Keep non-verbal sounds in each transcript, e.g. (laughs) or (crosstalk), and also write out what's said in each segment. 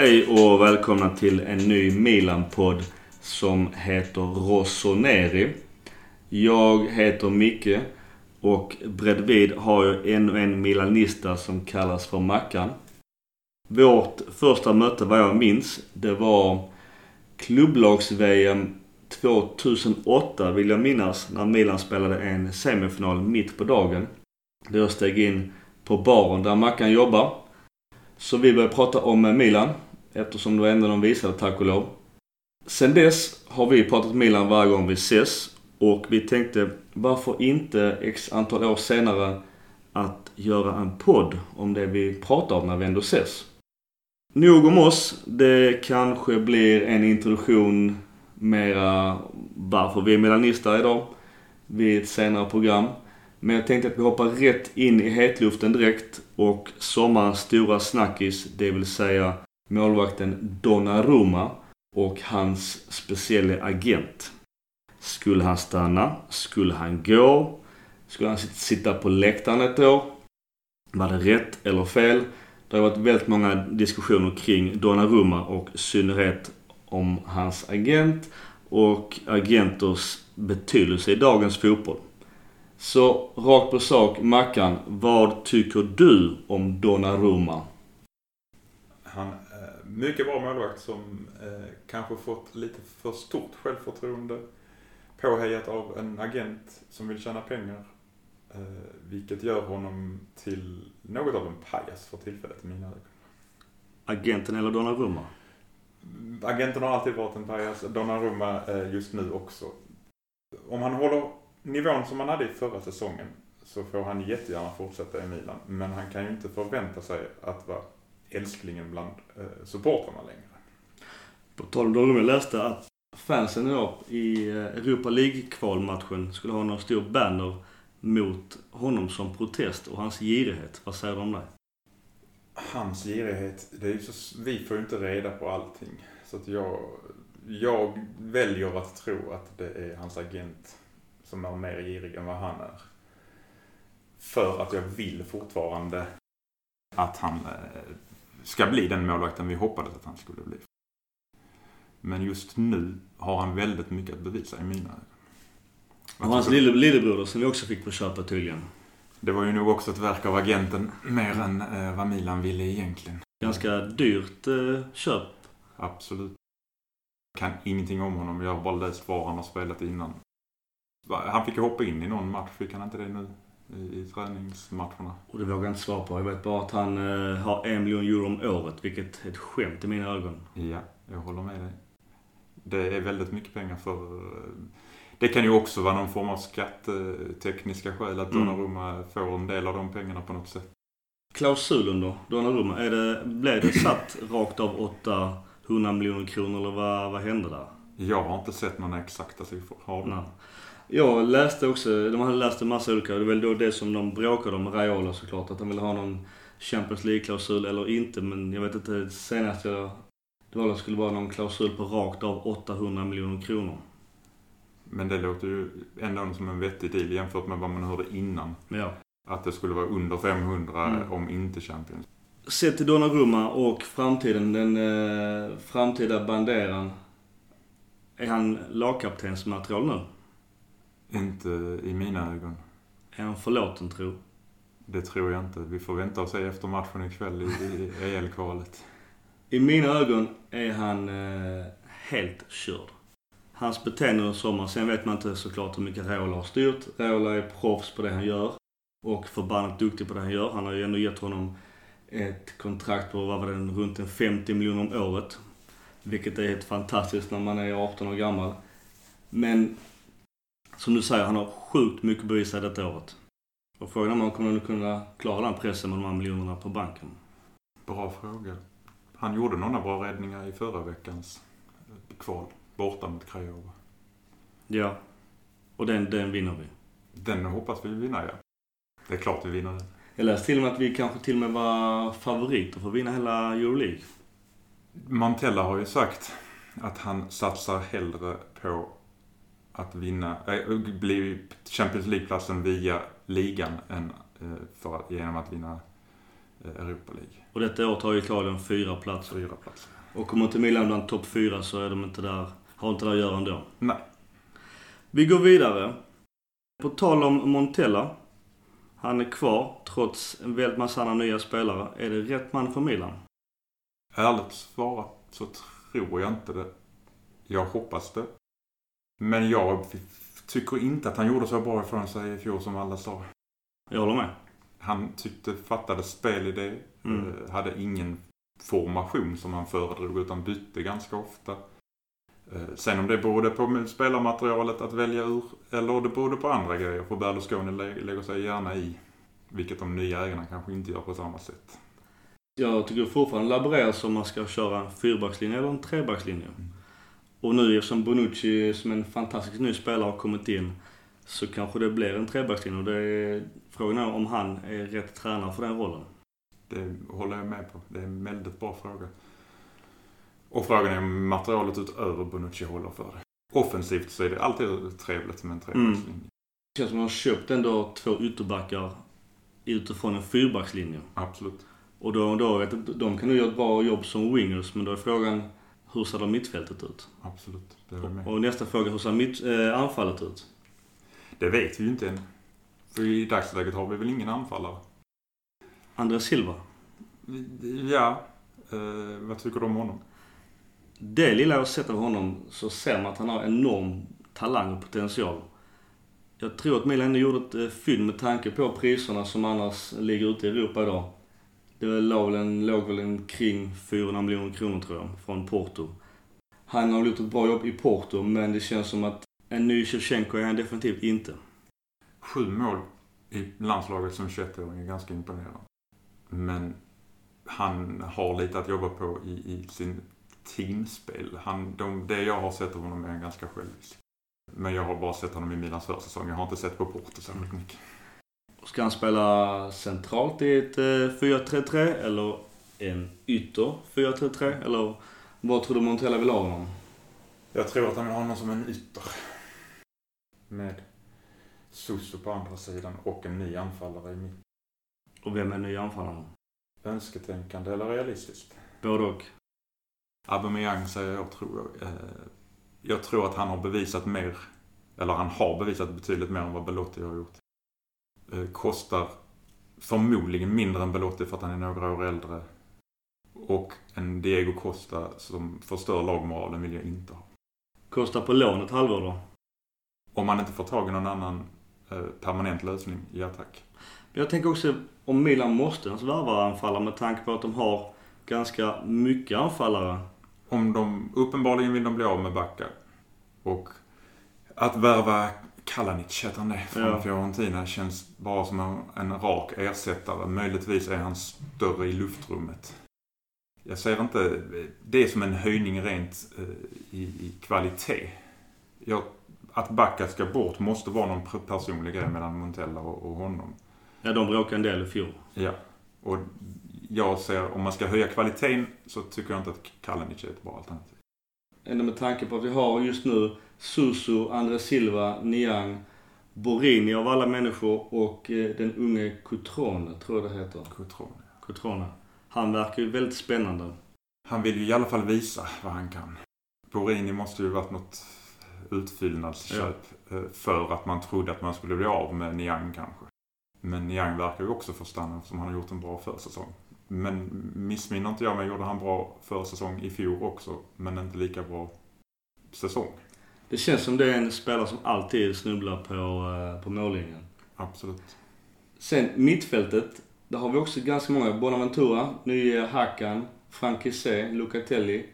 Hej och välkomna till en ny Milan-podd som heter Rossoneri. Jag heter Micke och bredvid har jag ännu en milanista som kallas för Mackan. Vårt första möte vad jag minns, det var klubblags-VM 2008 vill jag minnas när Milan spelade en semifinal mitt på dagen. Då jag steg in på baren där Mackan jobbar. Så vi började prata om Milan eftersom det var ändå de visade tack och lov. Sen dess har vi pratat Milan varje gång vi ses och vi tänkte varför inte x antal år senare att göra en podd om det vi pratar om när vi ändå ses. Nog om oss. Det kanske blir en introduktion mera varför vi är milanister idag vid ett senare program. Men jag tänkte att vi hoppar rätt in i hetluften direkt och sommarens stora snackis, det vill säga målvakten Donnarumma och hans speciella agent. Skulle han stanna? Skulle han gå? Skulle han sitta på läktaren ett år? Var det rätt eller fel? Det har varit väldigt många diskussioner kring Donnarumma och i synnerhet om hans agent och agenters betydelse i dagens fotboll. Så rakt på sak, Mackan. Vad tycker du om Donnarumma? Han mycket bra målvakt som eh, kanske fått lite för stort självförtroende. Påhejat av en agent som vill tjäna pengar. Eh, vilket gör honom till något av en pajas för tillfället i mina ögon. Agenten eller Donnarumma? Agenten har alltid varit en pajas. Donnarumma eh, just nu också. Om han håller nivån som han hade i förra säsongen så får han jättegärna fortsätta i Milan. Men han kan ju inte förvänta sig att vara älsklingen bland eh, supportrarna längre. På tal om Donnarumma, jag läste att fansen idag i eh, Europa League-kvalmatchen skulle ha någon stor banner mot honom som protest och hans girighet. Vad säger du om det? Hans girighet, det är så, vi får ju inte reda på allting. Så att jag, jag väljer att tro att det är hans agent som är mer girig än vad han är. För att jag vill fortfarande att han eh, ska bli den målvakten vi hoppades att han skulle bli. Men just nu har han väldigt mycket att bevisa i mina ögon. Och hans lille, lillebror som vi också fick på köpet tydligen. Det var ju nog också ett verk av agenten mer än eh, vad Milan ville egentligen. Ganska dyrt eh, köp. Absolut. Kan ingenting om honom. Jag har bara läst var han har spelat innan. Han fick ju hoppa in i någon match. Fick han inte det nu? I, i träningsmatcherna. Och det vågar jag inte svara på. Jag vet bara att han eh, har en miljon euro om året. Vilket är ett skämt i mina ögon. Ja, jag håller med dig. Det är väldigt mycket pengar för... eh, Det kan ju också vara någon form av skattetekniska skäl att Mm. Donnarumma får en del av de pengarna på något sätt. Klausulen då, Donnarumma. Är det, blev det satt rakt av 800 miljoner kronor eller vad, vad hände där? Jag har inte sett några exakta siffror. Har du? Jag läste också, de hade läst en massa olika, det är väl då det som de bråkade om, Raiola såklart, att de ville ha någon Champions League-klausul eller inte. Men jag vet inte, senast jag, det var det skulle vara någon klausul på rakt av 800 miljoner kronor. Men det låter ju ändå som en vettig deal jämfört med vad man hörde innan. Ja. Att det skulle vara under 500 Mm. om inte Champions. Sett till Donnarumma och framtiden, den eh, framtida banderan. Är han lagkaptensmaterial nu? Inte i mina ögon. Är han förlåten tro? Det tror jag inte. Vi får vänta och se efter matchen ikväll i, i EL-kvalet. I mina ögon är han eh, helt körd. Hans beteende under sommaren, sen vet man inte såklart hur mycket Raiola har styrt. Raiola är proffs på det han gör. Och förbannat duktig på det han gör. Han har ju ändå gett honom ett kontrakt på, vad var det, runt en 50 miljoner om året. Vilket är helt fantastiskt när man är 18 år gammal. Men som du säger, han har sjukt mycket bevisat detta året. Och frågan är om han kommer kunna klara den pressen med de här miljonerna på banken. Bra fråga. Han gjorde några bra räddningar i förra veckans eh, kval. Borta mot Craiova. Ja. Och den, den vinner vi. Den hoppas vi vinna, ja. Det är klart vi vinner den. Jag läste till och med att vi kanske till och med var favoriter för att vinna hela Euroleague. Montella har ju sagt att han satsar hellre på att vinna, äh, bli Champions League-platsen via ligan än äh, för att, genom att vinna eh, Europa League. Och detta året har Italien fyra platser. Fyra platser. Och kommer inte Milan bland topp fyra så är de inte där, har inte där att göra ändå. Nej. Vi går vidare. På tal om Montella. Han är kvar trots en väldigt massa nya spelare. Är det rätt man för Milan? Ärligt svarat så tror jag inte det. Jag hoppas det. Men jag tycker inte att han gjorde så bra ifrån sig i fjol som alla sa. Jag håller med. Han tyckte fattade spelidé. Mm. eh, Hade ingen formation som han föredrog utan bytte ganska ofta. Eh, Sen om det berodde på spelarmaterialet att välja ur eller det berodde på andra grejer. För Berlusconi lä- lägger sig gärna i. Vilket de nya ägarna kanske inte gör på samma sätt. Jag tycker fortfarande laboreras om man ska köra en fyrbackslinje eller en trebackslinje. Mm. Och nu eftersom Bonucci som en fantastisk ny spelare har kommit in så kanske det blir en trebackslinje. Och det är, frågan är om han är rätt tränare för den rollen. Det håller jag med på. Det är en väldigt bra fråga. Och frågan är om materialet utöver Bonucci håller för det. Offensivt så är det alltid trevligt med en trebackslinje. Det känns som att de har köpt ändå två ytterbackar utifrån en fyrbackslinje. Absolut. Och då, då vet de kan nog göra ett bra jobb som wingers, men då är frågan hur ser de mittfältet ut? Absolut. Det är med. Och nästa fråga, hur ser mitt, eh, anfallet ut? Det vet vi ju inte än. För i dagsläget har vi väl ingen anfallare. André Silva. Ja. Eh, vad tycker du om honom? Det lilla jag har sett av honom så ser man att han har enorm talang och potential. Jag tror att Milan ändå gjorde ett eh, fynd med tanke på priserna som annars ligger ute i Europa idag. Det låg väl, en, låg väl en kring 400 miljoner kronor tror jag, från Porto. Han har gjort ett bra jobb i Porto, men det känns som att en ny Shevchenko är han definitivt inte. Sju mål i landslaget som 21-åring är ganska imponerande. Men han har lite att jobba på i, i sin teamspel. Han, de, det jag har sett av honom är en ganska självisk. Men jag har bara sett honom i Milans försäsong. Jag har inte sett på Porto särskilt mycket. Ska han spela centralt i ett eh, 4-3-3 eller en ytter 4-3-3? Eller vad tror du Montella vill ha honom? Jag tror att han vill ha honom som en ytter. Med Suso på andra sidan och en ny anfallare i mitt. Och vem är nya anfallaren? Önsketänkande eller realistiskt? Både och. Aubameyang säger jag, tror jag. Eh, Jag tror att han har bevisat mer, eller han har bevisat betydligt mer än vad Belotti har gjort. Eh, Kostar förmodligen mindre än Belotti för att han är några år äldre. Och en Diego Costa som förstör lagmoralen vill jag inte ha. Kostar på lån ett halvår då. Om man inte får tag i någon annan eh, permanent lösning, ja tack. Jag tänker också om Milan måste ens värva anfallare med tanke på att de har ganska mycket anfallare. Om de, uppenbarligen vill de bli av med backar. Och att värva Kalanic, heter han det, från Ja. Fiorentina känns bara som en, en rak ersättare. Möjligtvis är han större i luftrummet. Jag ser inte det som en höjning rent eh, i, i kvalitet. Jag, att backa ska bort måste vara någon per- personlig grej mellan Montella och, och honom. Ja, de bråkade en del i fjol. Ja. Och jag ser, om man ska höja kvaliteten så tycker jag inte att Kalanic är ett bra alternativ. Ändå med tanke på att vi har just nu Susu, André Silva, Niang, Borini av alla människor och eh, den unge Cutrone, tror jag det heter. Cotrone. Cutrone. Han verkar ju väldigt spännande. Han vill ju i alla fall visa vad han kan. Borini måste ju varit något utfyllnadsköp eh, för att man trodde att man skulle bli av med Niang kanske. Men Niang verkar ju också få stanna eftersom han har gjort en bra försäsong. Men missminner inte jag mig gjorde han bra försäsong i fjol också, men inte lika bra säsong. Det känns som det är en spelare som alltid snubblar på, eh, på mållinjen. Absolut. Sen mittfältet. Där har vi också ganska många. Bonaventura, nye Hakan, Frankisé, Lucatelli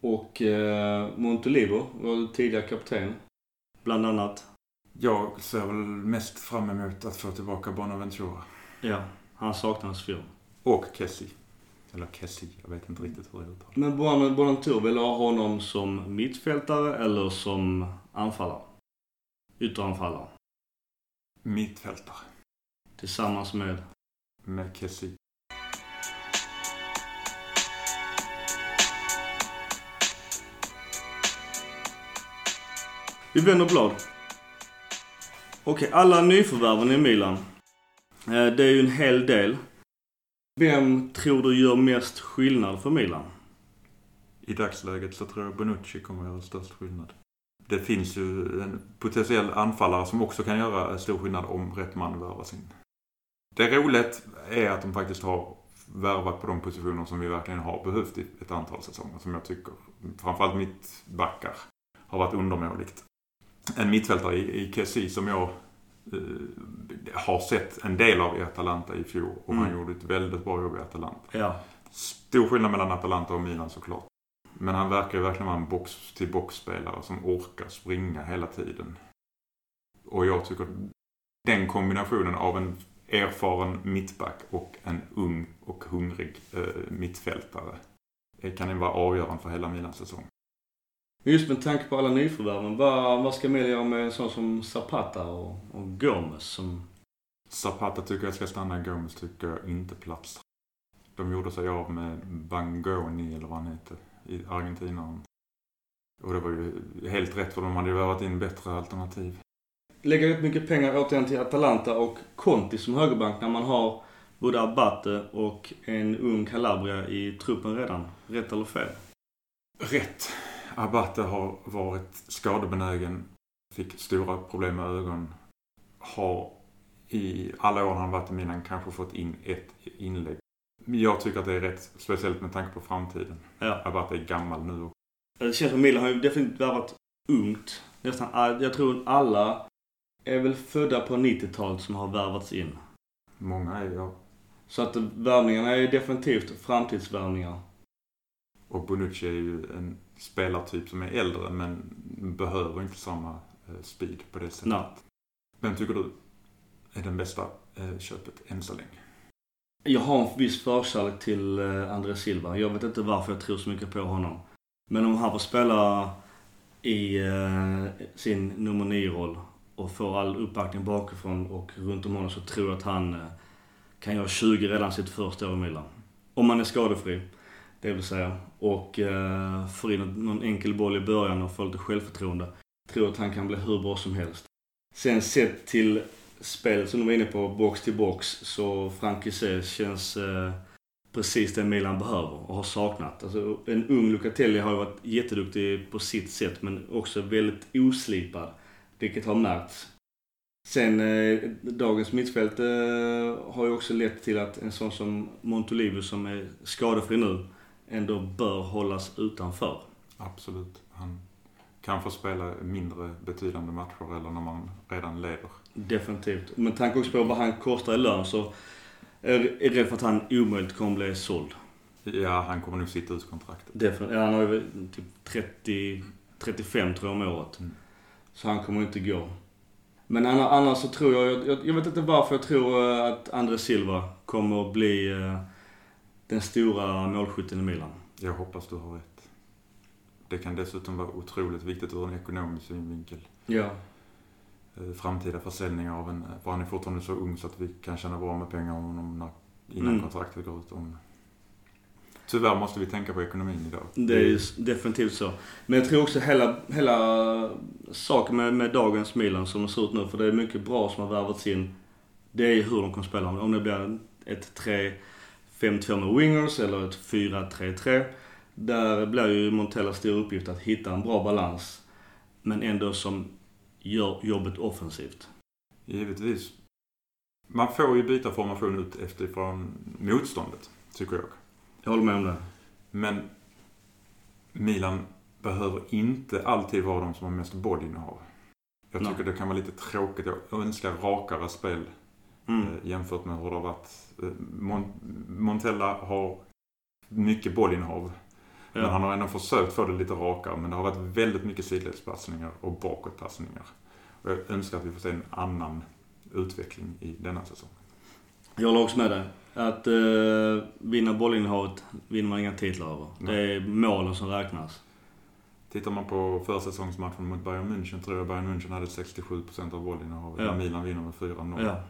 och eh, Montolivo, vår tidigare kapten. Bland annat. Jag ser väl mest fram emot att få tillbaka Bonaventura. Ja, han saknades fjol. Och Kessie. Eller Kessie, jag vet inte riktigt hur det uttalas. Men Bon- Bonaventura vill ha honom som mittfältare eller som anfallare? Ytteranfallare. Mittfältare. Tillsammans med... Med Kessie. Vi vänder blad. Okej, alla nyförvärven i Milan. Eh, Det är ju en hel del. Vem tror du gör mest skillnad för Milan? I dagsläget så tror jag Bonucci kommer göra störst skillnad. Det finns ju en potentiell anfallare som också kan göra stor skillnad om rätt man värvas in. Det roligt är att de faktiskt har värvat på de positioner som vi verkligen har behövt i ett antal säsonger. Som jag tycker, framförallt mittbackar, har varit undermåligt. En mittfältare i, i Kessie som jag har sett en del av i Atalanta i fjol. Och mm. han gjorde ett väldigt bra jobb i Atalanta. Ja. Stor skillnad mellan Atalanta och Milan såklart. Men han verkar ju verkligen vara en box-till-box-spelare som orkar springa hela tiden. Och jag tycker den kombinationen av en erfaren mittback och en ung och hungrig eh, mittfältare kan ju vara avgörande för hela Milans säsong. Just med tanke på alla nyförvärven, vad, vad ska Milan göra med en sån som Zapata och, och Gomes? Som... Zapata tycker jag ska stanna, Gomes tycker jag inte plats. De gjorde sig av med Bangoni, eller vad han heter, i Argentina. Och det var ju helt rätt för de hade ju värvat in bättre alternativ. Lägga rätt mycket pengar återigen till Atalanta och Conti som högerbank när man har både Abate och en ung Calabria i truppen redan. Rätt eller fel? Rätt. Abate har varit skadebenägen, fick stora problem med ögon. Har i alla år han varit i Milan kanske fått in ett inlägg. Jag tycker att det är rätt, speciellt med tanke på framtiden. Ja. Abate är gammal nu. Det känns som Milan har ju definitivt värvat ungt. Nästan, jag tror alla är väl födda på 90-talet som har värvats in. Många är ja. Så att värvningarna är definitivt framtidsvärvningar. Och Bonucci är ju en spelartyp som är äldre men behöver inte samma eh, speed på det sättet. Nej. Vem tycker du är den bästa eh, köpet än så länge? Jag har en viss förkärlek till eh, André Silva. Jag vet inte varför jag tror så mycket på honom. Men om han får spela i sin nummer 9-roll och får all uppbackning bakifrån och runt om honom så tror jag att han kan göra 20 redan sitt första år i Milan. Om han är skadefri. Det vill säga. Och eh, får in någon enkel boll i början och får lite självförtroende. Tror att han kan bli hur bra som helst. Sen sett till spelet som du var inne på, box till box, så Frank känns eh, precis det Milan behöver och har saknat. Alltså, en ung Lucatelli har ju varit jätteduktig på sitt sätt men också väldigt oslipad. Vilket har märkts. Sen eh, dagens mittfält eh, har ju också lett till att en sån som Montolivo som är skadefri nu ändå bör hållas utanför. Absolut. Han kan få spela mindre betydande matcher eller när man redan leder. Definitivt. Med tanke också på vad han kostar i lön så är jag rädd för att han omöjligt kommer bli såld. Ja, han kommer nog sitta ut kontraktet. Definitivt. Han har ju typ 30, 35 tror jag om året. Mm. Så han kommer inte gå. Men annars så tror jag, jag, jag vet inte varför jag tror eh, att André Silva kommer att bli eh, den stora målskytten i Milan. Jag hoppas du har rätt. Det kan dessutom vara otroligt viktigt ur en ekonomisk synvinkel. Ja. Eh, framtida försäljningar av en, för han är fortfarande så ung så att vi kan tjäna bra med pengar om honom när, innan mm. kontraktet går ut. Om, Tyvärr måste vi tänka på ekonomin idag. Det är definitivt så. Men jag tror också hela, hela saken med, med dagens Milan som det ser ut nu, för det är mycket bra som har värvats in. Det är hur de kommer spela. Om det blir ett 3-5-2 med wingers eller ett 4-3-3. Där blir ju Montellas stora uppgift att hitta en bra balans. Men ändå som gör jobbet offensivt. Givetvis. Man får ju byta formation ut efterifrån motståndet, tycker jag. Jag håller med om det. Men Milan behöver inte alltid vara de som har mest bollinnehav. Jag tycker no. det kan vara lite tråkigt. Jag önskar rakare spel mm. eh, jämfört med hur det har varit. Eh, Mon Montella har mycket bollinnehav. Ja. Men han har ändå försökt få det lite rakare. Men det har varit väldigt mycket sidledspassningar och bakåtpassningar. Och jag önskar att vi får se en annan utveckling i denna säsong. Jag håller också med dig. Att uh, vinna bollinnehavet vinner man inga titlar över. Nej. Det är målen som räknas. Tittar man på försäsongsmatchen mot Bayern München tror jag Bayern München hade 67% av bollinnehavet. Ja. Milan vinner med 4-0. Ja.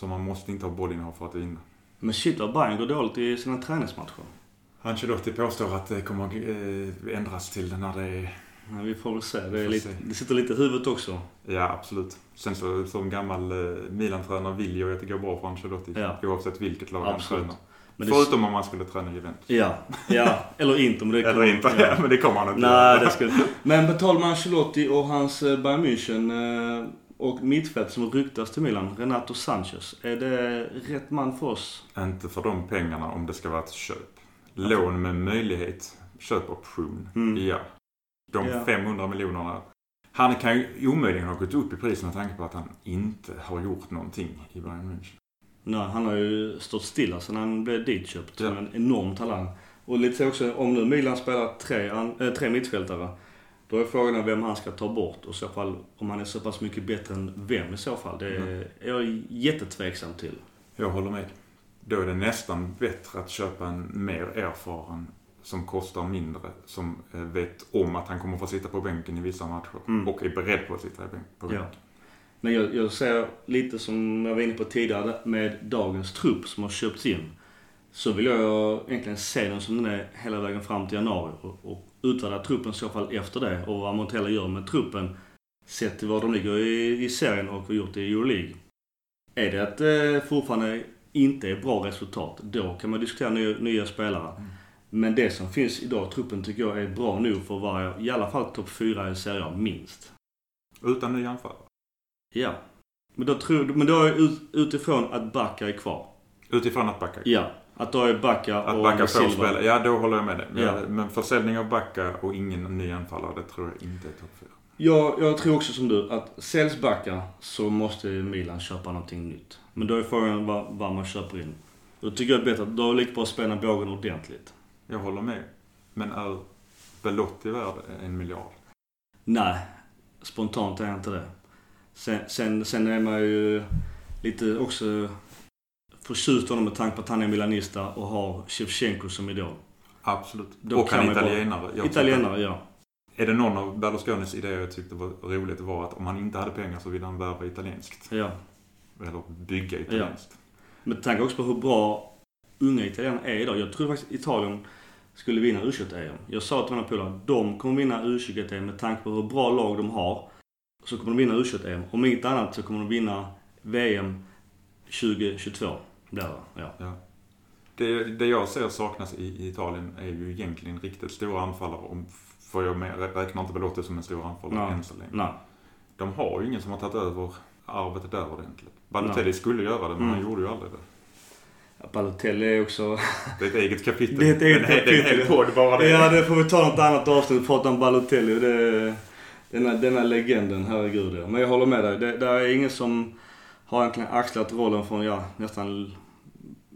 Så man måste inte ha bollinnehav för att vinna. Men shit vad Bayern går dåligt i sina träningsmatcher. Ancelotti påstår att det kommer eh, ändras till när det är Ja, vi får väl se. Det, är lite, se. det sitter lite i huvudet också. Ja, absolut. Sen så som gammal eh, Milan-tränare vill jag att det går bra för Ancelotti. Ja. Oavsett vilket lag han tränar. Men det- Förutom om man skulle träna Juventus. Ja, ja. Eller inte. Men det Eller kommer- inte, Ja. (laughs) men det kommer han inte Nej, det skulle... Men på tal om Ancelotti och hans eh, Bayern München eh, och mittfält som ryktas till Milan, Renato Sanchez. Är det rätt man för oss? Inte för de pengarna om det ska vara ett köp. Lån med möjlighet, köpoption, Mm. ja. De Ja. 500 miljonerna. Han kan ju omöjligen ha gått upp i pris med tanke på att han inte har gjort någonting i Bayern München. Nej, han har ju stått stilla sedan han blev ditköpt. Ja. En enorm talang. Och lite så också, om nu Milan spelar tre, äh, tre mittfältare. Då är frågan vem han ska ta bort och i så fall om han är så pass mycket bättre än vem i så fall. Det är jag jättetveksam till. Jag håller med. Då är det nästan bättre att köpa en mer erfaren som kostar mindre, som eh, vet om att han kommer få sitta på bänken i vissa matcher Mm. och är beredd på att sitta på Ja. bänken. Men jag, jag ser lite som jag var inne på tidigare med dagens trupp som har köpts in. Så vill jag egentligen se den som den är hela vägen fram till januari och, och utvärdera truppen i så fall efter det och vad Montella gör med truppen sett till var de ligger i, i serien och har gjort i Euroleague. Är det att eh, fortfarande inte är bra resultat, då kan man diskutera nya, nya spelare. Mm. Men det som finns idag, truppen tycker jag är bra nog för att vara i alla fall topp 4 i serien, minst. Utan ny anfallare. Ja. Men då, tror, men då är ut, utifrån att Backa är kvar. Utifrån att backa. Ja. Att då är Backa Att och Backa får spela, ja då håller jag med dig. Men- Ja. Men försäljning av Backa och ingen ny anfallare, det tror jag inte är topp 4. Jag, jag tror också som du, att säljs Backa så måste Milan köpa någonting nytt. Men då är frågan vad, vad man köper in. Då tycker jag det är bättre att då är det lika bra att spänna bågen ordentligt. Jag håller med. Men är Belotti värd en miljard? Nej, spontant är jag inte det. Sen, sen, sen är man ju lite också förtjust honom med tanke på att han är milanista och har Shevchenko som idol. Absolut. Då och kan han man bara- italienare. Italienare, ja. Är det någon av Berlusconis idéer jag tyckte var roligt var att om han inte hade pengar så ville han värva italienskt. ja. Eller bygga italienskt. Med tanke också på hur bra unga italienare är idag. Jag tror faktiskt Italien skulle vinna u em Jag sa till mina polare, de kommer vinna u em med tanke på hur bra lag de har. Så kommer de vinna u em Om inget annat så kommer de vinna VM 2022. Det, ja. Ja. Det, det jag ser saknas i, i Italien är ju egentligen riktigt stora anfallare. Om, för jag med, räknar inte Belotti som en stor anfallare Nej. än så länge. Nej. De har ju ingen som har tagit över arvet där ordentligt. Balotelli skulle göra det, men Mm. han gjorde ju aldrig det. Ja, Balotelli är också... Det är ett eget kapitel. Det är ett eget Men Det är en hel kapitel. podd bara det. Ja, det får vi ta något annat avsnitt och prata om Balotelli. Det, denna, denna legenden, herregud ja. Men jag håller med dig. Det, det är ingen som har egentligen axlat rollen från, ja, nästan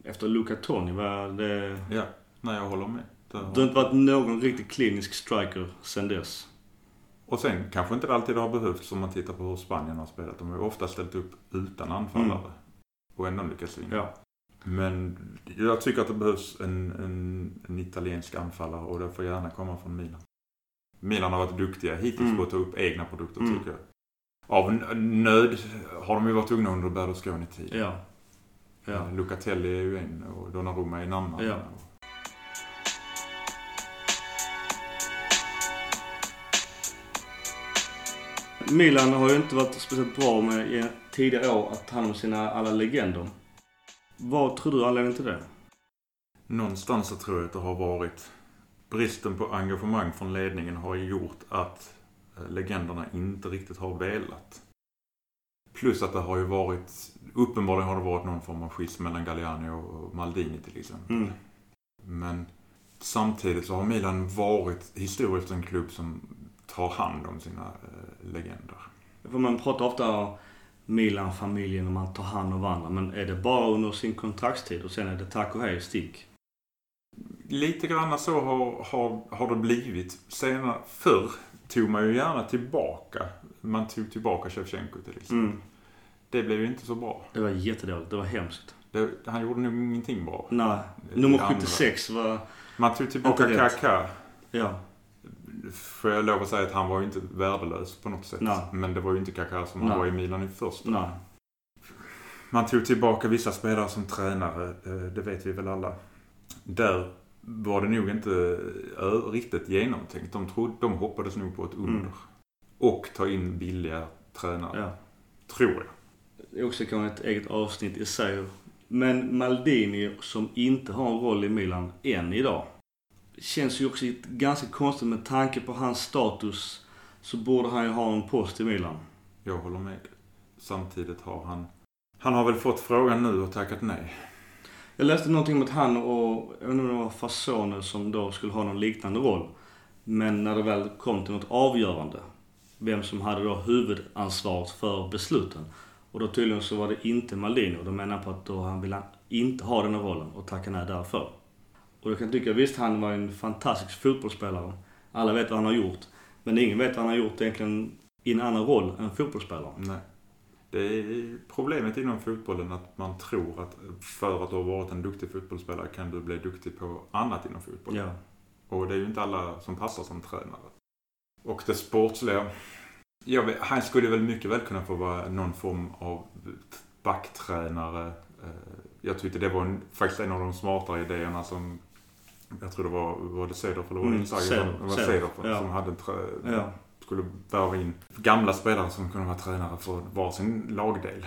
efter Luca Toni. va? Det, Ja, nej jag håller med. Det det har- inte varit någon riktigt klinisk striker sen dess. Och sen kanske inte det alltid har behövts om man tittar på hur Spanien har spelat. De har ju ofta ställt upp utan anfallare. Mm. Och ändå lyckats vinna. Ja. Men jag tycker att det behövs en, en, en italiensk anfallare och det får gärna komma från Milan. Milan har varit duktiga hittills Mm. på att ta upp egna produkter Mm. tycker jag. Av nöd har de ju varit tvungna under Berlusconi-tiden. Ja. Ja. Lucatelli är ju en och Donnarumma är en annan. Ja. Milan har ju inte varit speciellt bra med i tidigare år att ta hand om sina alla legender. Vad tror du anledningen till det? Någonstans så tror jag att det har varit bristen på engagemang från ledningen har gjort att eh, legenderna inte riktigt har velat. Plus att det har ju varit, uppenbarligen har det varit någon form av schism mellan Galliani och Maldini till exempel. Mm. Men samtidigt så har Milan varit historiskt en klubb som tar hand om sina eh, legender. För man pratar ofta om Milan-familjen och man tar hand om varandra. Men är det bara under sin kontraktstid och sen är det tack och hej, stick? Lite grann så har, har, har det blivit. Senare, förr tog man ju gärna tillbaka. Man tog tillbaka Shevchenko till exempel. Mm. Det blev ju inte så bra. Det var jättedåligt. Det var hemskt. Det, han gjorde nog ingenting bra. Nej. Nummer andra. 76 var... Man tog tillbaka. Kaká. Ja. Får jag lov att säga att han var ju inte värdelös på något sätt. Nej. Men det var ju inte Kaká som han Nej. var i Milan i första. Nej. Man tog tillbaka vissa spelare som tränare. eh, Det vet vi väl alla. Där var det nog inte riktigt genomtänkt. De, trodde, de hoppades nog på ett under. Mm. Och ta in billiga tränare. Ja. Tror jag. Det är också kanske ett eget avsnitt i sig. Men Maldini som inte har en roll i Milan än idag. Känns ju också ganska konstigt med tanke på hans status så borde han ju ha en post i Milan. Jag håller med. Samtidigt har han... Han har väl fått frågan nu och tackat nej. Jag läste någonting om att han och, jag vet inte om det var Fasone som då skulle ha någon liknande roll. Men när det väl kom till något avgörande, vem som hade då huvudansvaret för besluten. Och då tydligen så var det inte Maldini och de menar på att då han ville inte ha den här rollen och tacka nej därför. Och jag kan tycka, visst han var en fantastisk fotbollsspelare. Alla vet vad han har gjort. Men ingen vet vad han har gjort egentligen i en annan roll än fotbollsspelare. Nej. Det är problemet inom fotbollen att man tror att för att du har varit en duktig fotbollsspelare kan du bli duktig på annat inom fotbollen. Ja. Och det är ju inte alla som passar som tränare. Och det sportsliga. Vet, han skulle väl mycket väl kunna få vara någon form av backtränare. Eh, Jag tyckte det var en, faktiskt en av de smartare idéerna som jag tror det var, var det Cederf eller var det Mm, Inzaghi Cederf, som, var Cederf ja. som hade en trä, Ja. Skulle värva in gamla spelare som kunde vara tränare för varsin lagdel.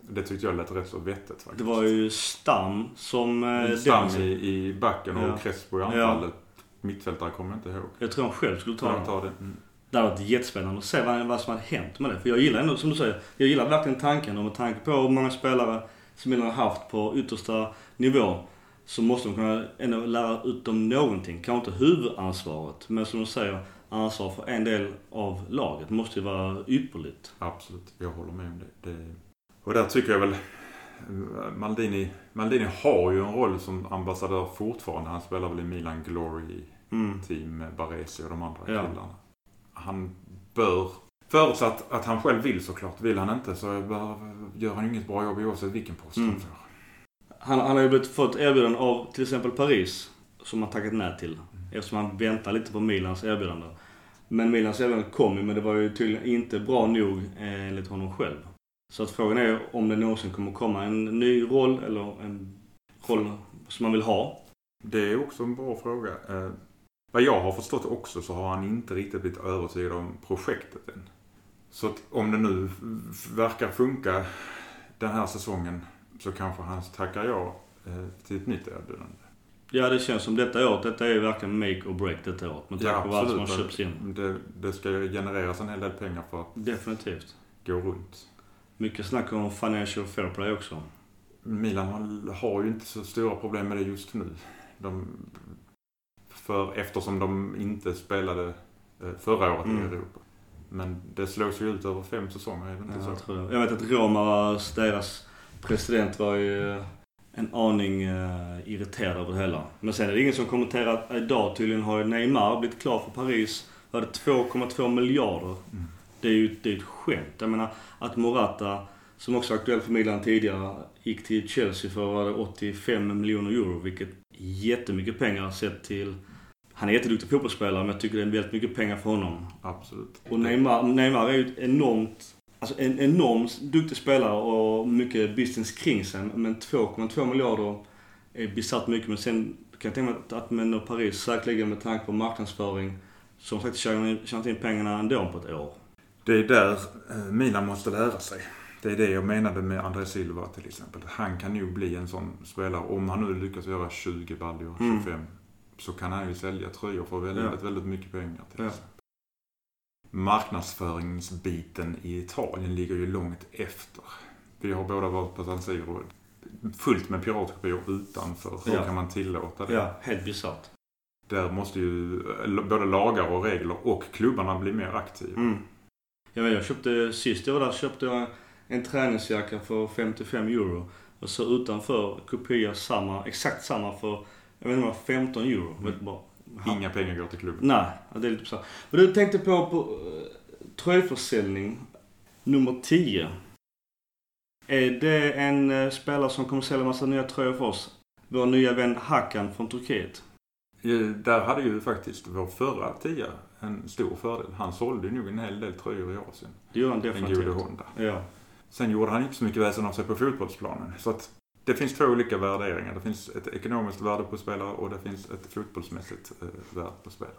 Det tyckte jag lät rätt så vettigt faktiskt. Det var ju Stam som... eh, Stam den- i, i backen och Ja. Crespo i anfallet. Mittfältare kommer jag inte ihåg. Jag tror han själv skulle ta ta det. Mm. Det hade varit jättespännande att se vad, vad som hade hänt med det. För jag gillar ändå, som du säger, jag gillar verkligen tanken. Och med tanke på hur många spelare som Milan har haft på yttersta nivå. Så måste de kunna ändå lära ut dem någonting. Kanske inte huvudansvaret. Men som du säger, ansvar för en del av laget måste ju vara ypperligt. Absolut, jag håller med om det. det. Och där tycker jag väl Maldini, Maldini har ju en roll som ambassadör fortfarande. Han spelar väl i Milan Glory Mm. team med Baresi och de andra Ja. killarna. Han bör, förutsatt att han själv vill såklart. Vill han inte så gör han inget bra jobb oavsett vilken post Mm. han får. Han, han har ju blivit, fått erbjudanden av till exempel Paris. Som han tackat nej till. Eftersom han väntar lite på Milans erbjudande. Men Milans erbjudande kom ju, men det var ju tydligen inte bra nog eh, enligt honom själv. Så att frågan är om det någonsin kommer komma en ny roll eller en roll som man vill ha. Det är också en bra fråga. Eh, vad jag har förstått också så har han inte riktigt blivit övertygad om projektet än. Så att om det nu verkar funka den här säsongen så kanske han tackar ja eh, till ett nytt erbjudande. Ja, det känns som detta året. Detta är ju verkligen make or break detta året. Med tanke på vad som har köpts in. Det, det ska ju genereras en hel del pengar för att Definitivt. gå runt. Mycket snack om financial fair play också. Milan har, har ju inte så stora problem med det just nu. De, för eftersom de inte spelade eh, förra året Mm. i Europa. Men det slås ju ut över fem säsonger, är det inte Ja, så? jag, tror det. jag vet att Roma, deras president, var ju en aning uh, irriterad över det hela. Men sen är det ingen som kommenterar att idag tydligen har Neymar blivit klar för Paris. Var det 2,2 miljarder? Mm. Det är ju det är ett skämt. Jag menar att Morata, som också var aktuell för Milan tidigare, gick till Chelsea för var det 85 miljoner euro. Vilket är jättemycket pengar sett till... Han är jätteduktig fotbollsspelare men jag tycker det är väldigt mycket pengar för honom. Absolut. Och Neymar, Neymar är ju ett enormt, alltså en enormt duktig spelare och mycket business kring sig. Men 2,2 miljarder är bisarrt mycket. Men sen kan jag tänka mig att- att med Paris säkerligen med tanke på marknadsföring som sagt tjänat in pengarna ändå på ett år. Det är där eh, Milan måste lära sig. Det är det jag menade med André Silva till exempel. Han kan ju bli en sån spelare. Om han nu lyckas göra 20 baljor, Mm. 25. Så kan han ju sälja tröjor för väldigt, Ja. väldigt mycket pengar till Ja. Marknadsföringsbiten i Italien ligger ju långt efter. Vi har båda varit på San Siro. Fullt med piratkopior utanför. Hur Ja. kan man tillåta det? Ja, helt bisarrt. Där måste ju både lagar och regler och klubbarna bli mer aktiva. Mm. Jag vet, jag köpte, sist jag var där köpte jag en träningsjacka för 55 euro. Och så utanför kopia samma, exakt samma för, jag vet inte vad, 15 euro. Mm. Bara. Inga pengar går till klubben. Nej, det är lite så. Men du tänkte på, på uh, tröjförsäljning nummer 10. Är det en eh, spelare som kommer sälja massa nya tröjor för oss? Vår nya vän Hakan från Turkiet. Eh, Där hade ju faktiskt vår förra tia en stor fördel. Han sålde ju nog en hel del tröjor i Asien. Det gör han Den gode definitivt. Honda. Ja. Sen gjorde han inte så mycket väsen av sig på fotbollsplanen. Så att det finns två olika värderingar. Det finns ett ekonomiskt värde på spelare och det finns ett fotbollsmässigt eh, värde på spelare.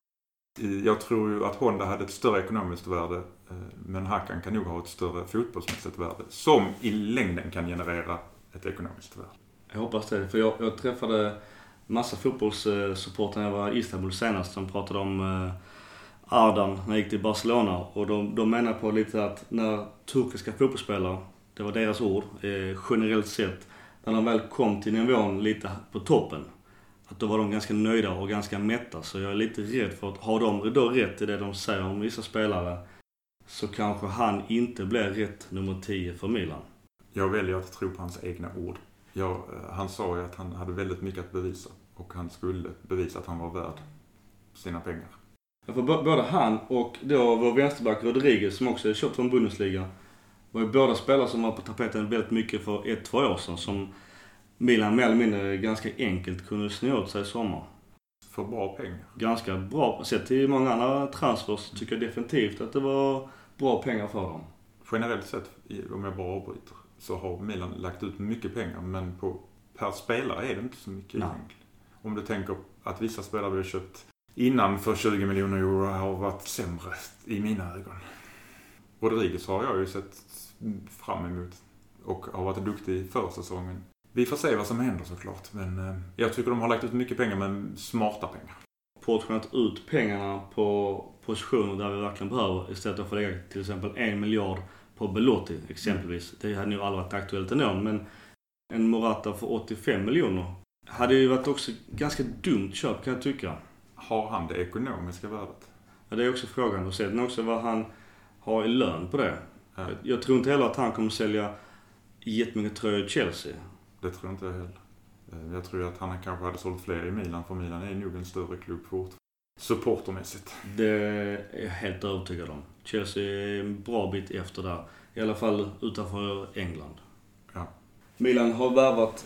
Jag tror ju att Honda hade ett större ekonomiskt värde eh, men Hakan kan nog ha ett större fotbollsmässigt värde som i längden kan generera ett ekonomiskt värde. Jag hoppas det. För jag, jag träffade massa fotbollssupportrar när jag var i Istanbul senast som pratade om eh, Ardan när jag gick till Barcelona. Och de, de menar på lite att när turkiska fotbollsspelare, det var deras ord, eh, generellt sett, när de väl kom till nivån lite på toppen, att då var de ganska nöjda och ganska mätta. Så jag är lite rädd för att, har de då rätt i det de säger om vissa spelare, så kanske han inte blir rätt nummer 10 för Milan. Jag väljer att tro på hans egna ord. Jag, eh, han sa ju att han hade väldigt mycket att bevisa och han skulle bevisa att han var värd sina pengar. Ja, för både han och då vår vänsterback Rodriguez som också är köpt från Bundesliga var ju båda spelare som var på tapeten väldigt mycket för ett, två år sedan som Milan mer eller mindre ganska enkelt kunde snå åt sig i sommar. För bra pengar. Ganska bra. Sett till många andra transfers tycker jag definitivt att det var bra pengar för dem. Generellt sett, om jag bara avbryter, så har Milan lagt ut mycket pengar men på, per spelare är det inte så mycket Nej. egentligen. Om du tänker att vissa spelare vi har köpt innan för 20 miljoner euro har varit sämre i mina ögon. Rodriguez har jag ju sett fram emot och har varit duktig för säsongen. Vi får se vad som händer såklart, men eh, jag tycker de har lagt ut mycket pengar, men smarta pengar. Portionat ut pengarna på positioner där vi verkligen behöver istället för att lägga till exempel en miljard på Belotti exempelvis. Det hade nog aldrig varit aktuellt ändå men en Morata för 85 miljoner hade ju varit också ganska dumt köp kan jag tycka. Har han det ekonomiska värdet? Ja, det är också frågan. Och sen också vad han har i lön på det. Ja, Jag, jag tror inte heller att han kommer sälja jättemycket tröjor i Chelsea. det tror inte jag heller. Eh, Jag tror att han kanske hade sålt fler i Milan, för Milan är nog en större klubb fortfarande. Supportermässigt. Det är jag helt övertygad om. Chelsea är en bra bit efter där. I alla fall utanför England. Ja. Milan har värvat,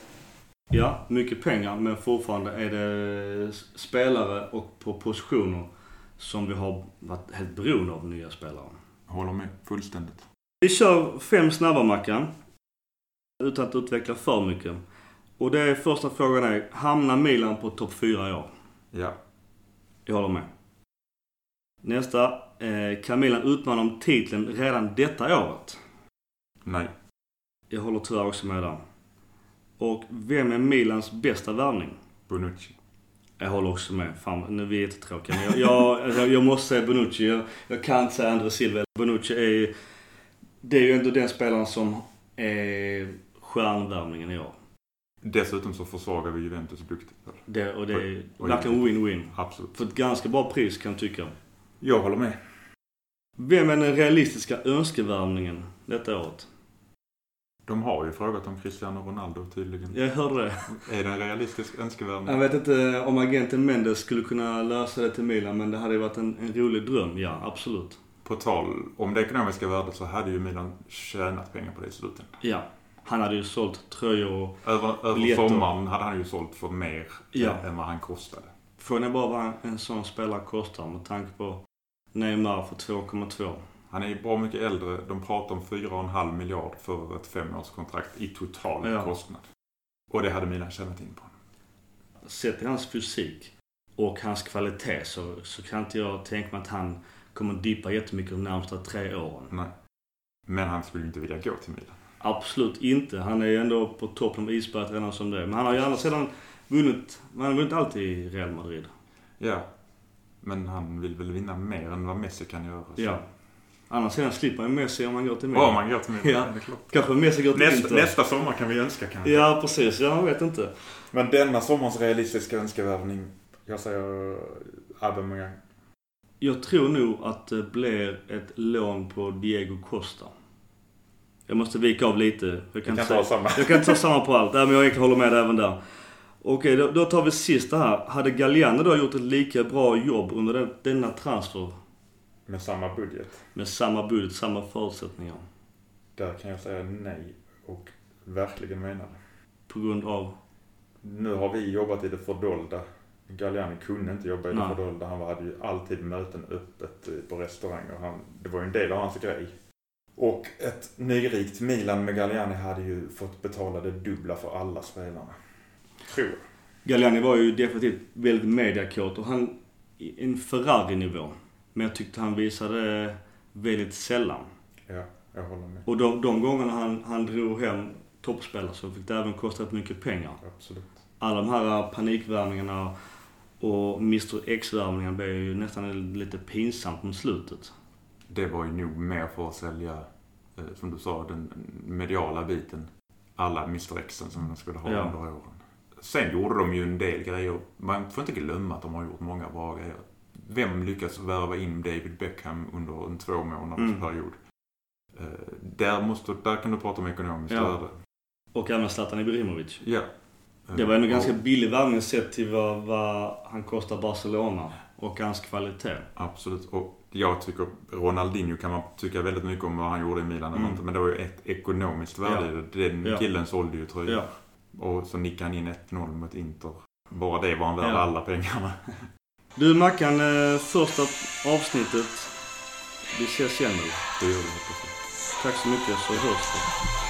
ja, mycket pengar men fortfarande är det spelare och på positioner som vi har varit helt beroende av nya spelare. Håller med fullständigt. Vi kör fem snabba Mackan. Utan att utveckla för mycket. Och det är första frågan är, hamnar Milan på topp 4 i år? Ja, Jag håller med. Nästa. Eh, kan Milan utmana om titeln redan detta året? nej. Jag håller tyvärr också med där. Och vem är Milans bästa värvning? Bonucci. Jag håller också med. Fan, nu är vi jättetråkiga. Men jag, jag, jag, jag måste säga Bonucci. Jag, jag kan inte säga André Silva. Bonucci är Det är ju ändå den spelaren som är stjärnvärmningen i år. Dessutom så försvagar vi Juventus duktigt. Det, och det är verkligen win-win. Absolut. För ett ganska bra pris kan jag tycka. Jag håller med. Vem är den realistiska önskevärvningen detta året? De har ju frågat om Cristiano Ronaldo tydligen. Jag hörde det. Är det en realistisk önskevärvning? Jag vet inte om agenten Mendes skulle kunna lösa det till Milan, men det hade ju varit en, en rolig dröm. Ja, absolut. På tal om det ekonomiska värdet så hade ju Milan tjänat pengar på det i slutändan. Ja. Han hade ju sålt tröjor och... Över, över sommaren hade han ju sålt för mer Ja. än vad han kostade. Frågan är bara vad en sån spelare kostar med tanke på Neymar för 2,2. Han är ju bra mycket äldre. De pratar om 4,5 miljard för ett femårskontrakt i total Ja. kostnad. Och det hade Milan tjänat in på. Sett till hans fysik och hans kvalitet så, så kan inte jag tänka mig att han kommer dippa jättemycket de närmsta tre åren. Nej. Men han skulle inte vilja gå till Milan. Absolut inte. Han är ju ändå på toppen av isberget redan som det. Men han har ju andra sidan vunnit, han har vunnit allt i Real Madrid. Ja. Men han vill väl vinna mer än vad Messi kan göra. så- Ja. Andra sidan slipper han Messi om han går till Milan. Om han går till Milan, Ja. det är klart. Kanske Messi går till Nästa, nästa sommar kan vi önska kanske. Ja, precis. Jag vet inte. Men denna sommars realistiska önskevärvning, jag säger Aubameyang. Jag tror nog att det blir ett lån på Diego Costa. Jag måste vika av lite. Jag kan, kan inte ta säga, samma. jag kan inte ta samma på allt. Nej, men jag håller med även där. Okej, då, då tar vi sista här. Hade Galliano då gjort ett lika bra jobb under den, denna transfer Med samma budget. med samma budget, samma förutsättningar? Där kan jag säga nej och verkligen mena det. På grund av... Nu har vi jobbat i det fördolda. Galliani kunde inte jobba i det fördolda. Han hade ju alltid möten öppet eh, på restauranger. Han, det var ju en del av hans grej. Och ett nyrikt Milan med Galliani hade ju fått betala det dubbla för alla spelarna. Tror jag. Galliani var ju definitivt väldigt mediakåt och han... En Ferrari-nivå. Men jag tyckte han visade väldigt sällan. Ja, jag håller med. Och de, de gångerna han, han drog hem toppspelare så fick det även kosta rätt mycket pengar. Absolut. Alla de här panikvärvningarna och Mr X-värvningarna blev ju nästan lite pinsamt mot slutet. Det var ju nog mer för att sälja, eh, som du sa, den mediala biten. Alla Mr Xen som de skulle ha Ja. under åren. Sen gjorde de ju en del grejer. Man får inte glömma att de har gjort många bra grejer. Vem lyckas värva in David Beckham under en två månaders Mm. period? Eh, där, måste, där kan du prata om ekonomiskt Ja. värde. Och även Zlatan Ibrahimovic. Ja. Det var ändå Eh, ganska och- billig värvning sett till vad, vad han kostar Barcelona och hans kvalitet. Absolut. Och jag tycker Ronaldinho kan man tycka väldigt mycket om vad han gjorde i Milan. Mm. Men det var ju ett ekonomiskt värde det. Den Ja. killen sålde ju tröjor. Ja. Och så nickade han in 1-0 mot Inter. Bara det var han värd Ja. alla pengarna. (laughs) Du Mackan, eh, första avsnittet. Vi ses igen nu. Det gör vi. Tack så mycket så hörs vi.